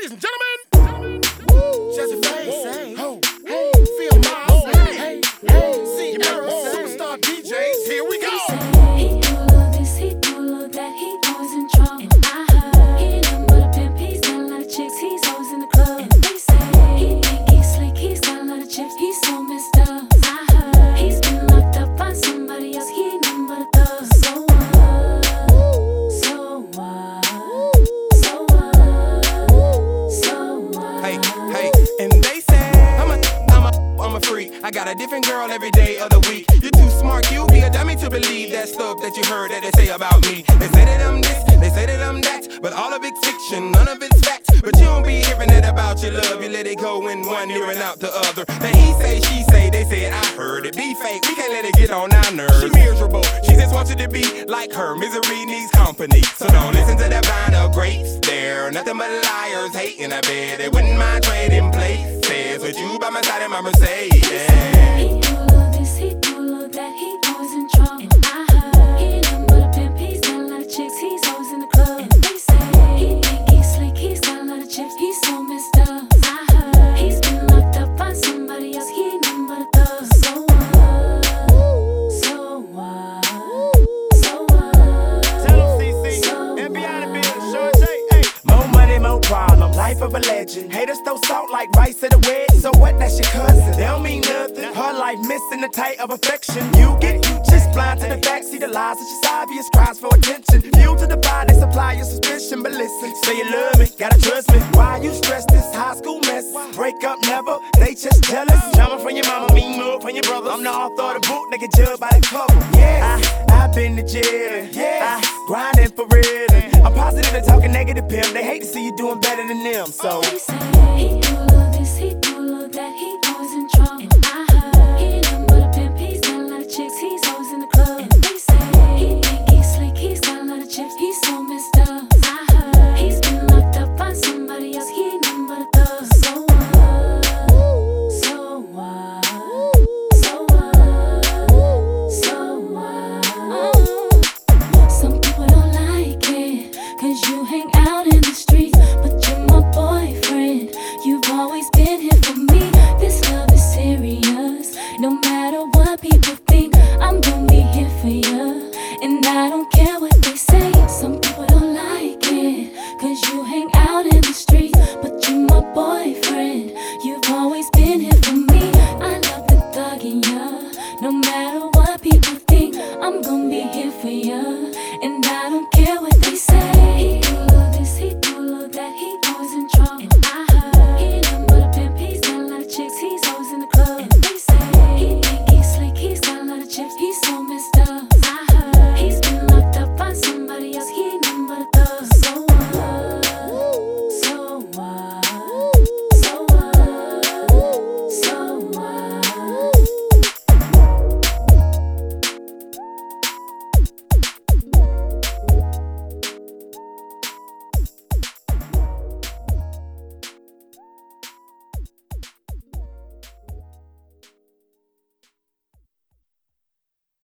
ladies and gentlemen. Jesse I got a different girl every day of the week. You're too smart, you be a dummy to believe that stuff that you heard that they say about me. They say that I'm this, they say that I'm that, but all of it's fiction, none of it's fact. But you don't be hearing it about your love. You let it go in one ear and out the other. Now he say, she say, they say I heard it. Be fake, we can't let it get on our nerves. She miserable, she just wants you to be like her. Misery needs company, so don't listen to that vine of grapes. There, nothing but liars hating. I bet they wouldn't mind trading places with you by my side in my Mercedes. Life of a legend. Haters throw salt like rice at a wedding. So what? That's your cousin. They don't mean nothing. Her life missing the tight of affection. You get you just blind to the facts, See the lies. It's just obvious. Cries for attention. Fuel to the fire. They supply your suspicion. But listen, say you love me. Gotta trust me. Why you stress this high school mess? Break up never. They just jealous. Drama from your mama. Mean move from your brother. I'm the author of the book. Nigga judged by negative, pimp. They hate to see you doing better than them. So. Oh, I don't care what they say. Some people don't like it, cause you hang out